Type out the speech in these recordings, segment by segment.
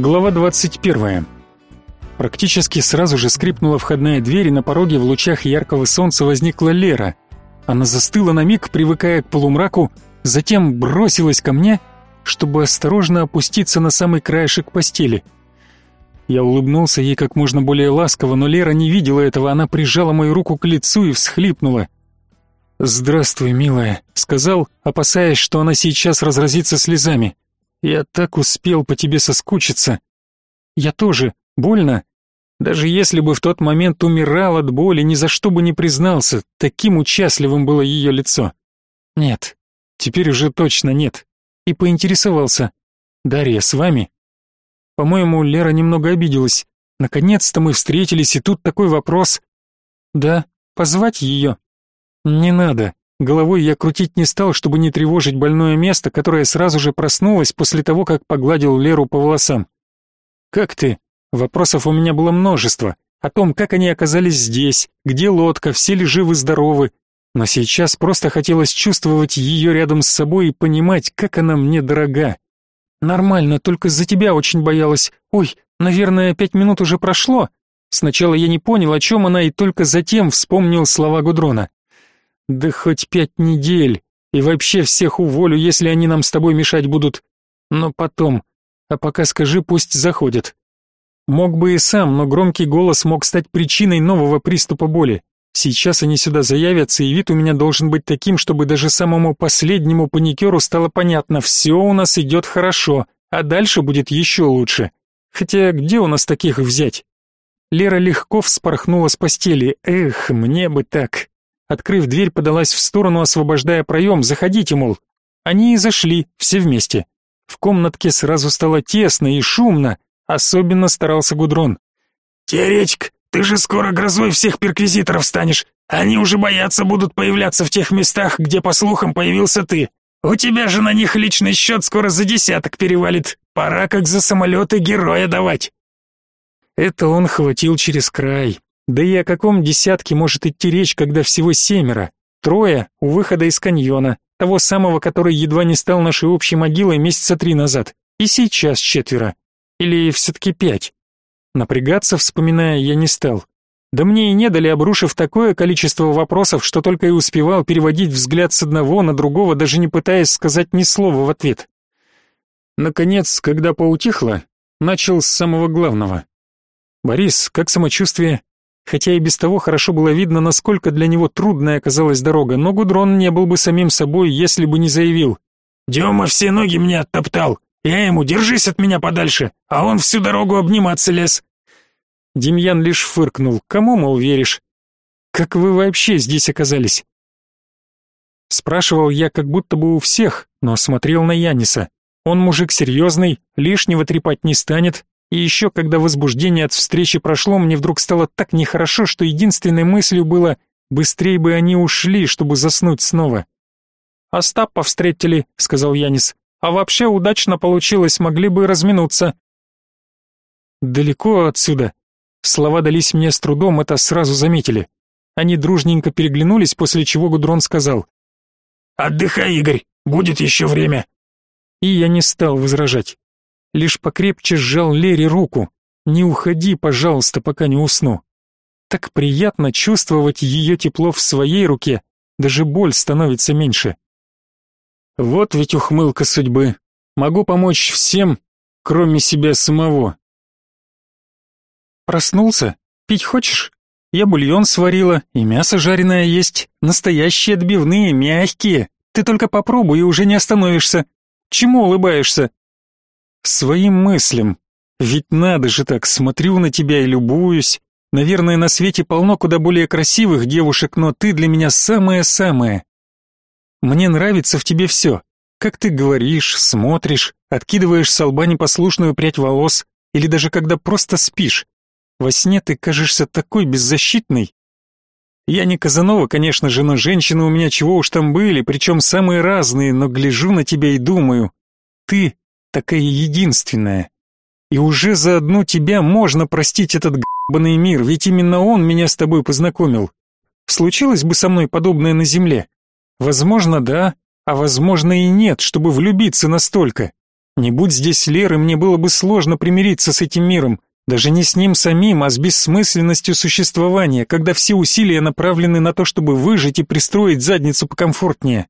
Глава 21. Практически сразу же скрипнула входная дверь, и на пороге в лучах яркого солнца возникла Лера. Она застыла на миг, привыкая к полумраку, затем бросилась ко мне, чтобы осторожно опуститься на самый краешек постели. Я улыбнулся ей как можно более ласково, но Лера не видела этого, она прижала мою руку к лицу и всхлипнула. «Здравствуй, милая», — сказал, опасаясь, что она сейчас разразится слезами. «Я так успел по тебе соскучиться». «Я тоже. Больно?» Даже если бы в тот момент умирал от боли, ни за что бы не признался, таким участливым было ее лицо. Нет, теперь уже точно нет. И поинтересовался. «Дарья, с вами?» По-моему, Лера немного обиделась. Наконец-то мы встретились, и тут такой вопрос. «Да, позвать ее?» Не надо. Головой я крутить не стал, чтобы не тревожить больное место, которое сразу же проснулось после того, как погладил Леру по волосам. «Как ты?» Вопросов у меня было множество. О том, как они оказались здесь, где лодка, все ли живы-здоровы. Но сейчас просто хотелось чувствовать ее рядом с собой и понимать, как она мне дорога. «Нормально, только за тебя очень боялась. Ой, наверное, пять минут уже прошло». Сначала я не понял, о чем она, и только затем вспомнил слова Гудрона. Да хоть пять недель, и вообще всех уволю, если они нам с тобой мешать будут. Но потом. А пока скажи, пусть заходят. Мог бы и сам, но громкий голос мог стать причиной нового приступа боли. Сейчас они сюда заявятся, и вид у меня должен быть таким, чтобы даже самому последнему паникеру стало понятно, все у нас идет хорошо, а дальше будет еще лучше. Хотя где у нас таких взять? Лера легко вспорхнула с постели. Эх, мне бы так. Открыв дверь, подалась в сторону, освобождая проем. «Заходите, мол». Они и зашли, все вместе. В комнатке сразу стало тесно и шумно. Особенно старался Гудрон. «Теоретик, ты же скоро грозой всех перквизиторов станешь. Они уже бояться будут появляться в тех местах, где, по слухам, появился ты. У тебя же на них личный счет скоро за десяток перевалит. Пора как за самолеты героя давать». Это он хватил через край. Да и о каком десятке может идти речь, когда всего семеро? Трое у выхода из каньона, того самого, который едва не стал нашей общей могилой месяца три назад. И сейчас четверо. Или все-таки пять. Напрягаться, вспоминая, я не стал. Да мне и не дали, обрушив такое количество вопросов, что только и успевал переводить взгляд с одного на другого, даже не пытаясь сказать ни слова в ответ. Наконец, когда поутихло, начал с самого главного. «Борис, как самочувствие?» Хотя и без того хорошо было видно, насколько для него трудная оказалась дорога, но Гудрон не был бы самим собой, если бы не заявил. «Дема все ноги мне оттоптал. Я ему, держись от меня подальше, а он всю дорогу обниматься лез». Демьян лишь фыркнул. «Кому, мол, веришь? Как вы вообще здесь оказались?» Спрашивал я как будто бы у всех, но смотрел на Яниса. Он мужик серьезный, лишнего трепать не станет, и еще, когда возбуждение от встречи прошло, мне вдруг стало так нехорошо, что единственной мыслью было «быстрее бы они ушли, чтобы заснуть снова». «Остапа встретили», — сказал Янис. «А вообще удачно получилось, могли бы разминуться». «Далеко отсюда». Слова дались мне с трудом, это сразу заметили. Они дружненько переглянулись, после чего Гудрон сказал. «Отдыхай, Игорь, будет еще время». И я не стал возражать лишь покрепче сжал Лере руку. «Не уходи, пожалуйста, пока не усну». Так приятно чувствовать ее тепло в своей руке, даже боль становится меньше. Вот ведь ухмылка судьбы. Могу помочь всем, кроме себя самого. Проснулся? Пить хочешь? Я бульон сварила, и мясо жареное есть. Настоящие отбивные, мягкие. Ты только попробуй и уже не остановишься. Чему улыбаешься? Своим мыслям. Ведь надо же так, смотрю на тебя и любуюсь. Наверное, на свете полно куда более красивых девушек, но ты для меня самая-самая. Мне нравится в тебе все. Как ты говоришь, смотришь, откидываешь с лба непослушную прядь волос, или даже когда просто спишь. Во сне ты кажешься такой беззащитной. Я не Казанова, конечно же, но женщины у меня чего уж там были, причем самые разные, но гляжу на тебя и думаю, ты такая единственная. И уже за одну тебя можно простить этот гребаный мир, ведь именно он меня с тобой познакомил. Случилось бы со мной подобное на земле? Возможно, да, а возможно и нет, чтобы влюбиться настолько. Не будь здесь Леры, мне было бы сложно примириться с этим миром, даже не с ним самим, а с бессмысленностью существования, когда все усилия направлены на то, чтобы выжить и пристроить задницу покомфортнее.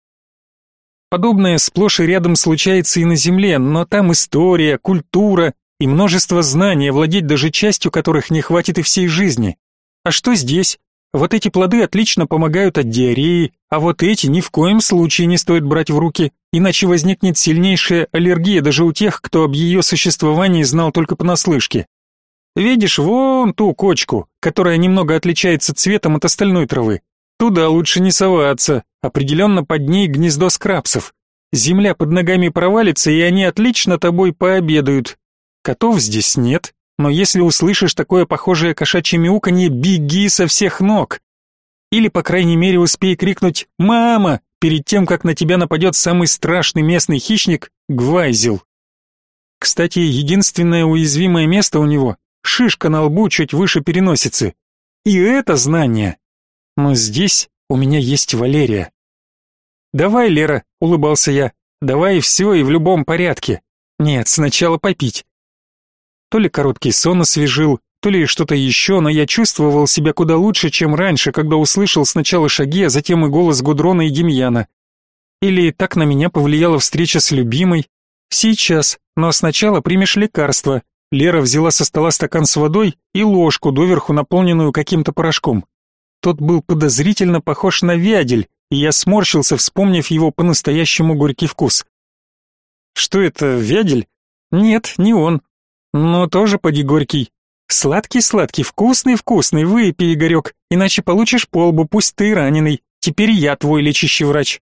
Подобное сплошь и рядом случается и на Земле, но там история, культура и множество знаний, владеть даже частью которых не хватит и всей жизни. А что здесь? Вот эти плоды отлично помогают от диареи, а вот эти ни в коем случае не стоит брать в руки, иначе возникнет сильнейшая аллергия даже у тех, кто об ее существовании знал только понаслышке. Видишь вон ту кочку, которая немного отличается цветом от остальной травы? Туда лучше не соваться, определенно под ней гнездо скрабсов. Земля под ногами провалится, и они отлично тобой пообедают. Котов здесь нет, но если услышишь такое похожее кошачье мяуканье, беги со всех ног. Или, по крайней мере, успей крикнуть «Мама!» перед тем, как на тебя нападет самый страшный местный хищник — Гвайзел. Кстати, единственное уязвимое место у него — шишка на лбу чуть выше переносицы. И это знание. Но здесь у меня есть Валерия. «Давай, Лера», — улыбался я, — «давай все и в любом порядке. Нет, сначала попить. То ли короткий сон освежил, то ли что-то еще, но я чувствовал себя куда лучше, чем раньше, когда услышал сначала шаги, а затем и голос Гудрона и Демьяна. Или так на меня повлияла встреча с любимой. Сейчас, но сначала примешь лекарство. Лера взяла со стола стакан с водой и ложку, доверху наполненную каким-то порошком. Тот был подозрительно похож на вядель, и я сморщился, вспомнив его по-настоящему горький вкус. Что это, вядель? Нет, не он. Но тоже поди горький. Сладкий-сладкий, вкусный-вкусный, выпей, Игорек, иначе получишь полбу, пусть ты раненый. Теперь я твой лечащий врач.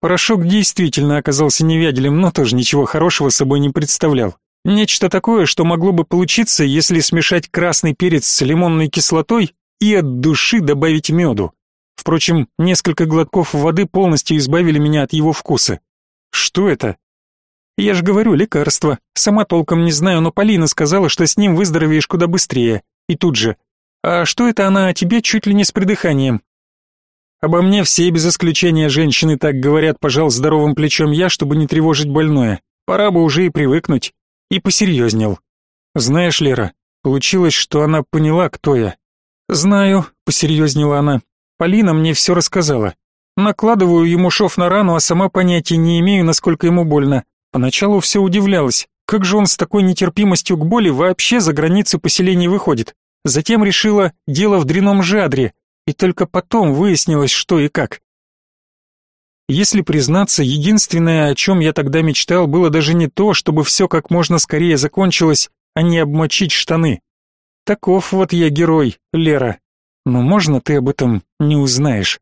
Порошок действительно оказался невяделем, но тоже ничего хорошего собой не представлял. Нечто такое, что могло бы получиться, если смешать красный перец с лимонной кислотой и от души добавить меду. Впрочем, несколько глотков воды полностью избавили меня от его вкуса. Что это? Я же говорю, лекарство. Сама толком не знаю, но Полина сказала, что с ним выздоровеешь куда быстрее. И тут же. А что это она о тебе чуть ли не с придыханием? Обо мне все без исключения женщины так говорят, пожал здоровым плечом я, чтобы не тревожить больное. Пора бы уже и привыкнуть. И посерьезнел. Знаешь, Лера, получилось, что она поняла, кто я. Знаю, посерьезнела она. Полина мне все рассказала. Накладываю ему шов на рану, а сама понятия не имею, насколько ему больно. Поначалу все удивлялось, как же он с такой нетерпимостью к боли вообще за границы поселений выходит. Затем решила дело в дреном жадре, и только потом выяснилось, что и как. Если признаться, единственное, о чем я тогда мечтал, было даже не то, чтобы все как можно скорее закончилось, а не обмочить штаны. Таков вот я герой, Лера. Но можно ты об этом не узнаешь.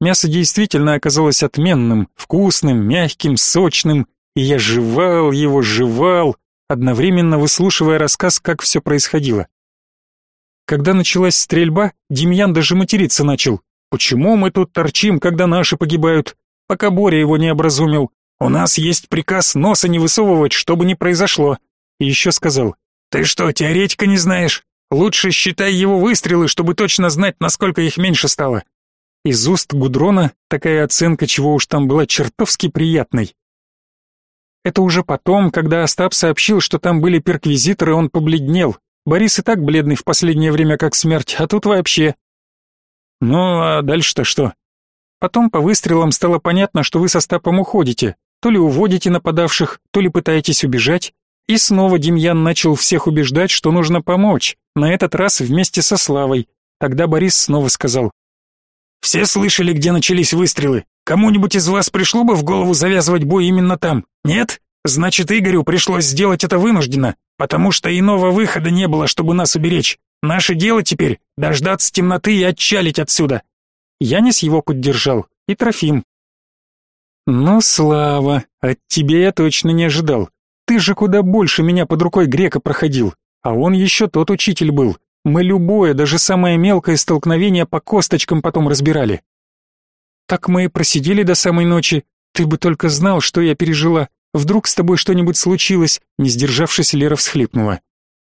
Мясо действительно оказалось отменным, вкусным, мягким, сочным, и я жевал его, жевал, одновременно выслушивая рассказ, как все происходило. Когда началась стрельба, Демьян даже материться начал. «Почему мы тут торчим, когда наши погибают?» Пока Боря его не образумил. «У нас есть приказ носа не высовывать, чтобы не произошло». И еще сказал. «Ты что, теоретика не знаешь? Лучше считай его выстрелы, чтобы точно знать, насколько их меньше стало». Из уст Гудрона такая оценка, чего уж там была чертовски приятной. Это уже потом, когда Остап сообщил, что там были перквизиторы, он побледнел. Борис и так бледный в последнее время как смерть, а тут вообще. Ну, а дальше-то что? Потом по выстрелам стало понятно, что вы со Остапом уходите. То ли уводите нападавших, то ли пытаетесь убежать. И снова Демьян начал всех убеждать, что нужно помочь, на этот раз вместе со Славой. Тогда Борис снова сказал, все слышали, где начались выстрелы. Кому-нибудь из вас пришло бы в голову завязывать бой именно там? Нет? Значит, Игорю пришлось сделать это вынужденно, потому что иного выхода не было, чтобы нас уберечь. Наше дело теперь дождаться темноты и отчалить отсюда. Янис его поддержал, и Трофим. Ну, Слава, от тебя я точно не ожидал. Ты же куда больше меня под рукой грека проходил, а он еще тот учитель был. Мы любое, даже самое мелкое столкновение по косточкам потом разбирали. Так мы и просидели до самой ночи. Ты бы только знал, что я пережила. Вдруг с тобой что-нибудь случилось, не сдержавшись, Лера всхлипнула.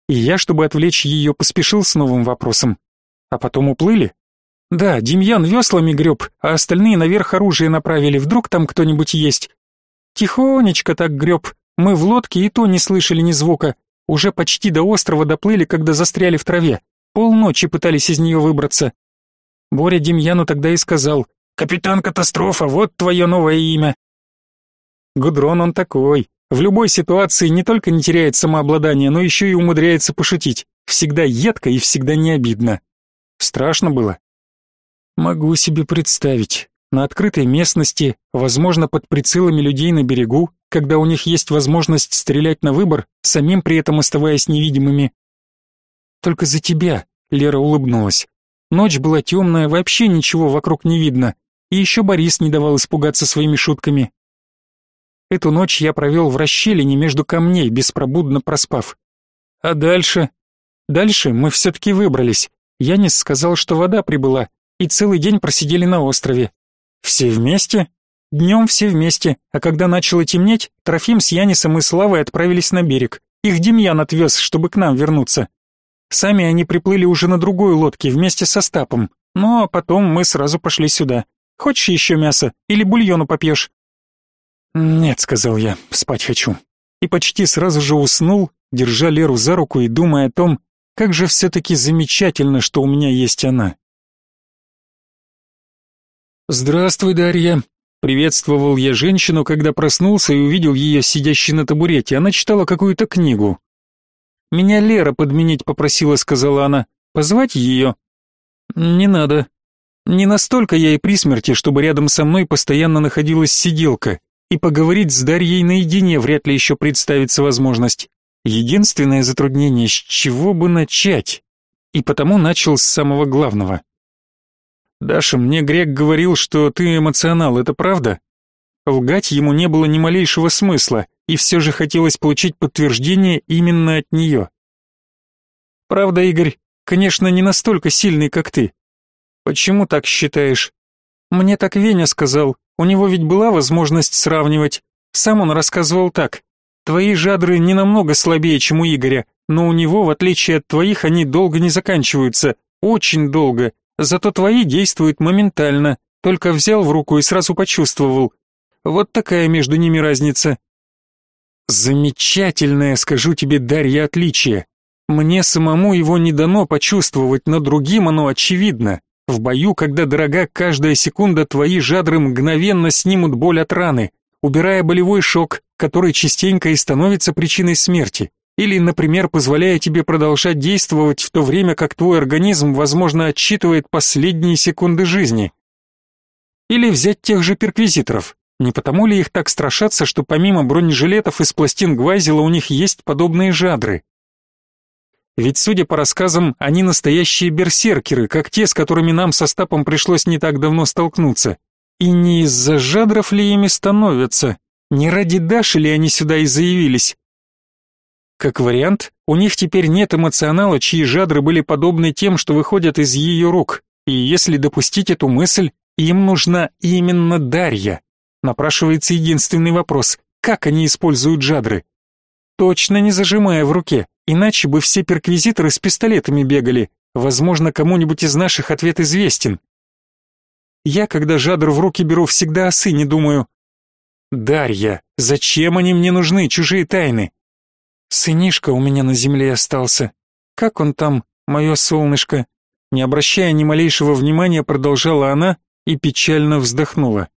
И я, чтобы отвлечь ее, поспешил с новым вопросом. А потом уплыли? Да, Демьян веслами греб, а остальные наверх оружие направили, вдруг там кто-нибудь есть. Тихонечко так греб. Мы в лодке и то не слышали ни звука. Уже почти до острова доплыли, когда застряли в траве. Полночи пытались из нее выбраться. Боря Демьяну тогда и сказал, «Капитан Катастрофа, вот твое новое имя». Гудрон он такой. В любой ситуации не только не теряет самообладание, но еще и умудряется пошутить. Всегда едко и всегда не обидно. Страшно было. Могу себе представить. На открытой местности, возможно, под прицелами людей на берегу, когда у них есть возможность стрелять на выбор, самим при этом оставаясь невидимыми. Только за тебя, Лера улыбнулась. Ночь была темная, вообще ничего вокруг не видно. И еще Борис не давал испугаться своими шутками. Эту ночь я провел в расщелине между камней, беспробудно проспав. А дальше? Дальше мы все-таки выбрались. Янис сказал, что вода прибыла, и целый день просидели на острове. Все вместе? Днем все вместе, а когда начало темнеть, Трофим с Янисом и Славой отправились на берег. Их Демьян отвез, чтобы к нам вернуться. Сами они приплыли уже на другой лодке вместе со Стапом. Ну а потом мы сразу пошли сюда. Хочешь еще мясо или бульону попьешь?» «Нет», — сказал я, — «спать хочу». И почти сразу же уснул, держа Леру за руку и думая о том, как же все-таки замечательно, что у меня есть она. «Здравствуй, Дарья», — приветствовал я женщину, когда проснулся и увидел ее сидящей на табурете. Она читала какую-то книгу. «Меня Лера подменить попросила», — сказала она. «Позвать ее?» «Не надо. Не настолько я и при смерти, чтобы рядом со мной постоянно находилась сиделка, и поговорить с Дарьей наедине вряд ли еще представится возможность. Единственное затруднение, с чего бы начать? И потому начал с самого главного. «Даша, мне Грек говорил, что ты эмоционал, это правда?» Лгать ему не было ни малейшего смысла, и все же хотелось получить подтверждение именно от нее. «Правда, Игорь, конечно, не настолько сильный, как ты. Почему так считаешь?» «Мне так Веня сказал, у него ведь была возможность сравнивать. Сам он рассказывал так. Твои жадры не намного слабее, чем у Игоря, но у него, в отличие от твоих, они долго не заканчиваются. Очень долго. Зато твои действуют моментально. Только взял в руку и сразу почувствовал. Вот такая между ними разница. Замечательное, скажу тебе, Дарья, отличие. Мне самому его не дано почувствовать, но другим оно очевидно. В бою, когда дорога каждая секунда, твои жадры мгновенно снимут боль от раны, убирая болевой шок, который частенько и становится причиной смерти. Или, например, позволяя тебе продолжать действовать в то время, как твой организм, возможно, отсчитывает последние секунды жизни. Или взять тех же перквизиторов. Не потому ли их так страшатся, что помимо бронежилетов из пластин Гвайзела у них есть подобные жадры? Ведь, судя по рассказам, они настоящие берсеркеры, как те, с которыми нам со Стапом пришлось не так давно столкнуться. И не из-за жадров ли ими становятся? Не ради Даши ли они сюда и заявились? Как вариант, у них теперь нет эмоционала, чьи жадры были подобны тем, что выходят из ее рук. И если допустить эту мысль, им нужна именно Дарья. Напрашивается единственный вопрос: как они используют жадры? Точно не зажимая в руке, иначе бы все перквизиторы с пистолетами бегали. Возможно, кому-нибудь из наших ответ известен. Я, когда жадр в руки беру, всегда о сыне думаю. Дарья, зачем они мне нужны, чужие тайны? Сынишка у меня на земле остался. Как он там, мое солнышко? Не обращая ни малейшего внимания, продолжала она и печально вздохнула.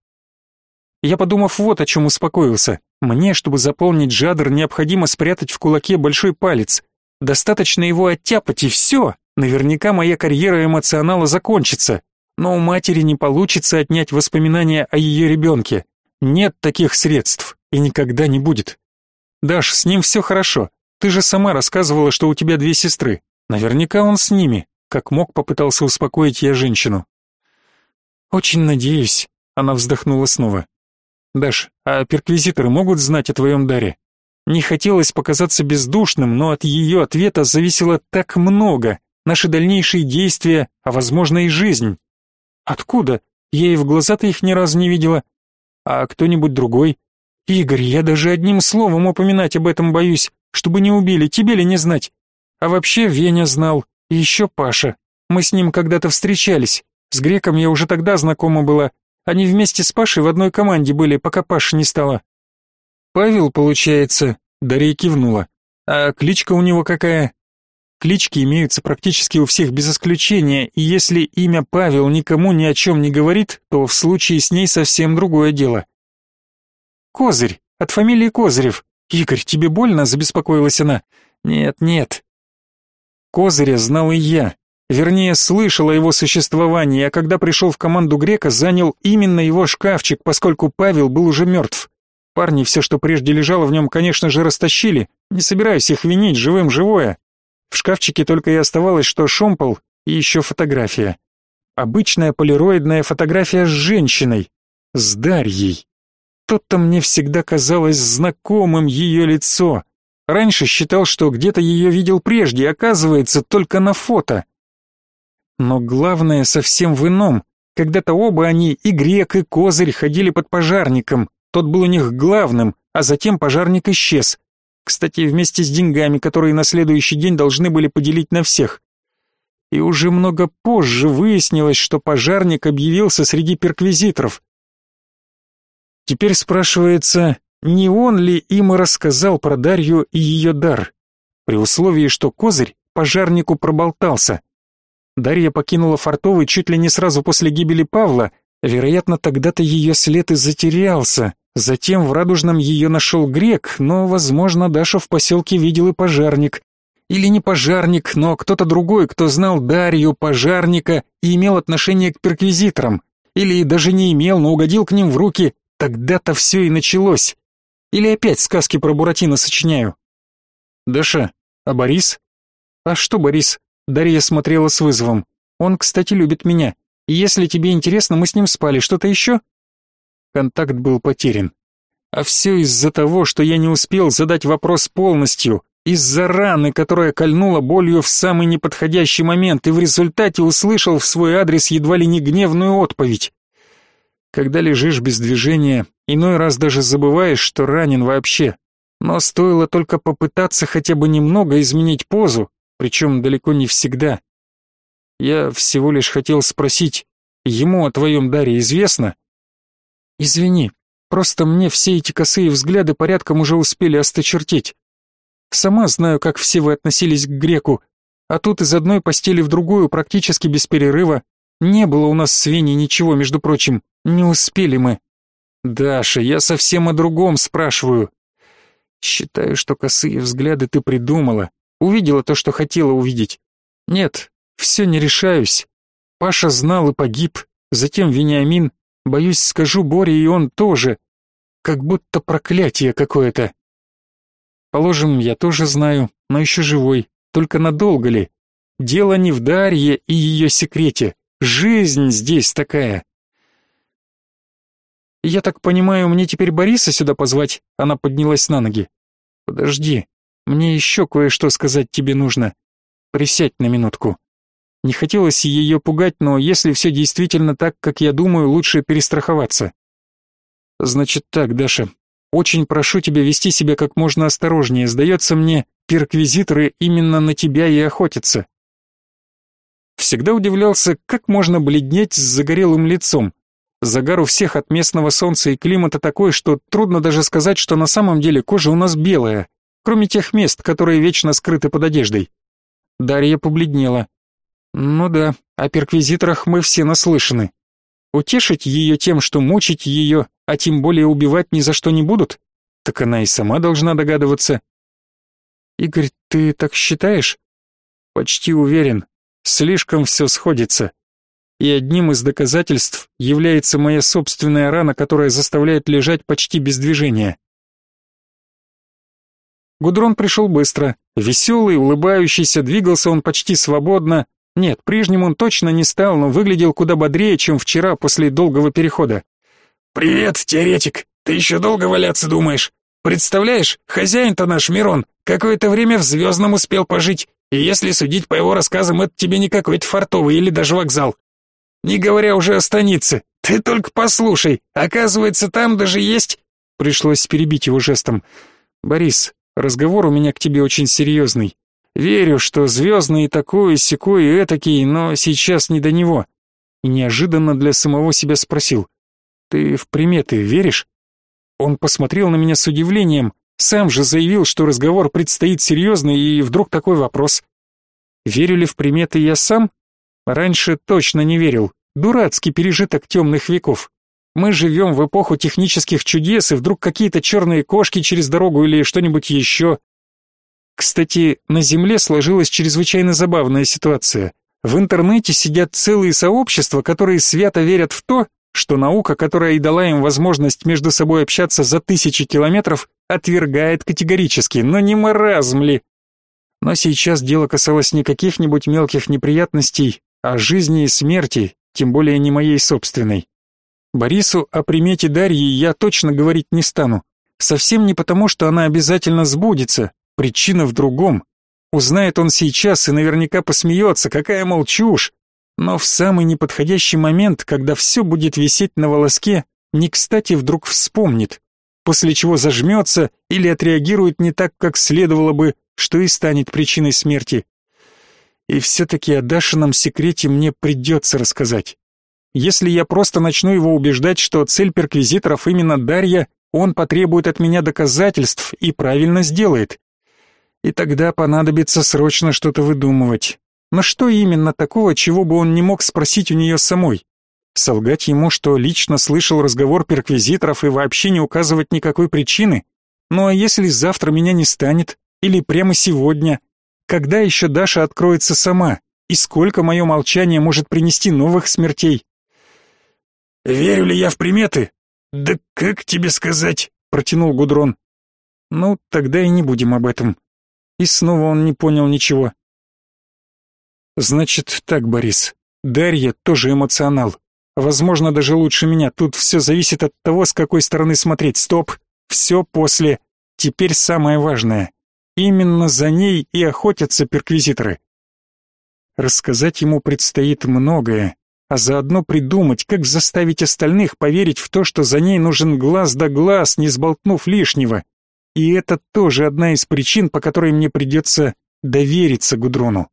Я, подумав вот о чем успокоился. Мне, чтобы заполнить жадр, необходимо спрятать в кулаке большой палец. Достаточно его оттяпать, и все. Наверняка моя карьера эмоционала закончится. Но у матери не получится отнять воспоминания о ее ребенке. Нет таких средств, и никогда не будет. Даш, с ним все хорошо. Ты же сама рассказывала, что у тебя две сестры. Наверняка он с ними. Как мог, попытался успокоить я женщину. Очень надеюсь. Она вздохнула снова. Даш, а перквизиторы могут знать о твоем даре? Не хотелось показаться бездушным, но от ее ответа зависело так много. Наши дальнейшие действия, а возможно и жизнь. Откуда? Я и в глаза-то их ни разу не видела. А кто-нибудь другой? Игорь, я даже одним словом упоминать об этом боюсь, чтобы не убили, тебе ли не знать. А вообще Веня знал, и еще Паша. Мы с ним когда-то встречались. С греком я уже тогда знакома была. Они вместе с Пашей в одной команде были, пока Паша не стало. Павел, получается, Дарья кивнула. А кличка у него какая? Клички имеются практически у всех без исключения, и если имя Павел никому ни о чем не говорит, то в случае с ней совсем другое дело. Козырь, от фамилии Козырев. Игорь, тебе больно? забеспокоилась она. Нет, нет. Козыря знал и я. Вернее, слышал о его существовании, а когда пришел в команду Грека, занял именно его шкафчик, поскольку Павел был уже мертв. Парни все, что прежде лежало в нем, конечно же, растащили. Не собираюсь их винить, живым живое. В шкафчике только и оставалось, что шомпол и еще фотография. Обычная полироидная фотография с женщиной. С Дарьей. Тот-то мне всегда казалось знакомым ее лицо. Раньше считал, что где-то ее видел прежде, оказывается, только на фото. Но главное совсем в ином. Когда-то оба они, и Грек, и Козырь, ходили под пожарником. Тот был у них главным, а затем пожарник исчез. Кстати, вместе с деньгами, которые на следующий день должны были поделить на всех. И уже много позже выяснилось, что пожарник объявился среди перквизиторов. Теперь спрашивается, не он ли им и рассказал про Дарью и ее дар, при условии, что Козырь пожарнику проболтался. Дарья покинула Фартовый чуть ли не сразу после гибели Павла, вероятно, тогда-то ее след и затерялся. Затем в Радужном ее нашел грек, но, возможно, Даша в поселке видел и пожарник. Или не пожарник, но кто-то другой, кто знал Дарью, пожарника и имел отношение к перквизиторам. Или даже не имел, но угодил к ним в руки. Тогда-то все и началось. Или опять сказки про Буратино сочиняю. Даша, а Борис? А что Борис? Дарья смотрела с вызовом. Он, кстати, любит меня. И если тебе интересно, мы с ним спали. Что-то еще? Контакт был потерян. А все из-за того, что я не успел задать вопрос полностью, из-за раны, которая кольнула болью в самый неподходящий момент, и в результате услышал в свой адрес едва ли не гневную отповедь. Когда лежишь без движения, иной раз даже забываешь, что ранен вообще. Но стоило только попытаться хотя бы немного изменить позу, причем далеко не всегда. Я всего лишь хотел спросить, ему о твоем даре известно? Извини, просто мне все эти косые взгляды порядком уже успели осточертеть. Сама знаю, как все вы относились к греку, а тут из одной постели в другую практически без перерыва. Не было у нас с Веней ничего, между прочим, не успели мы. Даша, я совсем о другом спрашиваю. Считаю, что косые взгляды ты придумала, увидела то, что хотела увидеть. Нет, все не решаюсь. Паша знал и погиб, затем Вениамин, Боюсь, скажу Боре, и он тоже. Как будто проклятие какое-то. Положим, я тоже знаю, но еще живой. Только надолго ли? Дело не в Дарье и ее секрете. Жизнь здесь такая. Я так понимаю, мне теперь Бориса сюда позвать? Она поднялась на ноги. Подожди, мне еще кое-что сказать тебе нужно. Присядь на минутку. Не хотелось ее пугать, но если все действительно так, как я думаю, лучше перестраховаться. Значит так, Даша, очень прошу тебя вести себя как можно осторожнее. Сдается мне, перквизиторы именно на тебя и охотятся. Всегда удивлялся, как можно бледнеть с загорелым лицом. Загар у всех от местного солнца и климата такой, что трудно даже сказать, что на самом деле кожа у нас белая, кроме тех мест, которые вечно скрыты под одеждой. Дарья побледнела. Ну да, о перквизиторах мы все наслышаны. Утешить ее тем, что мучить ее, а тем более убивать ни за что не будут? Так она и сама должна догадываться. Игорь, ты так считаешь? Почти уверен. Слишком все сходится. И одним из доказательств является моя собственная рана, которая заставляет лежать почти без движения. Гудрон пришел быстро. Веселый, улыбающийся, двигался он почти свободно, нет, прежним он точно не стал, но выглядел куда бодрее, чем вчера после долгого перехода. «Привет, теоретик! Ты еще долго валяться думаешь? Представляешь, хозяин-то наш Мирон какое-то время в Звездном успел пожить, и если судить по его рассказам, это тебе не какой-то фартовый или даже вокзал. Не говоря уже о станице. Ты только послушай, оказывается, там даже есть...» Пришлось перебить его жестом. «Борис, разговор у меня к тебе очень серьезный. Верю, что звездный такой, секой и этакий, но сейчас не до него. И неожиданно для самого себя спросил. Ты в приметы веришь? Он посмотрел на меня с удивлением, сам же заявил, что разговор предстоит серьезный, и вдруг такой вопрос. Верю ли в приметы я сам? Раньше точно не верил. Дурацкий пережиток темных веков. Мы живем в эпоху технических чудес, и вдруг какие-то черные кошки через дорогу или что-нибудь еще. Кстати, на Земле сложилась чрезвычайно забавная ситуация. В интернете сидят целые сообщества, которые свято верят в то, что наука, которая и дала им возможность между собой общаться за тысячи километров, отвергает категорически, но не маразм ли? Но сейчас дело касалось не каких-нибудь мелких неприятностей, а жизни и смерти, тем более не моей собственной. Борису о примете Дарьи я точно говорить не стану. Совсем не потому, что она обязательно сбудется, причина в другом. Узнает он сейчас и наверняка посмеется, какая мол чушь. Но в самый неподходящий момент, когда все будет висеть на волоске, не кстати вдруг вспомнит, после чего зажмется или отреагирует не так, как следовало бы, что и станет причиной смерти. И все-таки о Дашином секрете мне придется рассказать. Если я просто начну его убеждать, что цель перквизиторов именно Дарья, он потребует от меня доказательств и правильно сделает. И тогда понадобится срочно что-то выдумывать. Но что именно такого, чего бы он не мог спросить у нее самой? Солгать ему, что лично слышал разговор перквизиторов и вообще не указывать никакой причины? Ну а если завтра меня не станет? Или прямо сегодня? Когда еще Даша откроется сама? И сколько мое молчание может принести новых смертей? «Верю ли я в приметы?» «Да как тебе сказать?» — протянул Гудрон. «Ну, тогда и не будем об этом». И снова он не понял ничего. Значит так, Борис. Дарья тоже эмоционал. Возможно, даже лучше меня. Тут все зависит от того, с какой стороны смотреть. Стоп. Все после. Теперь самое важное. Именно за ней и охотятся перквизиторы. Рассказать ему предстоит многое, а заодно придумать, как заставить остальных поверить в то, что за ней нужен глаз да глаз, не сболтнув лишнего. И это тоже одна из причин, по которой мне придется довериться Гудрону.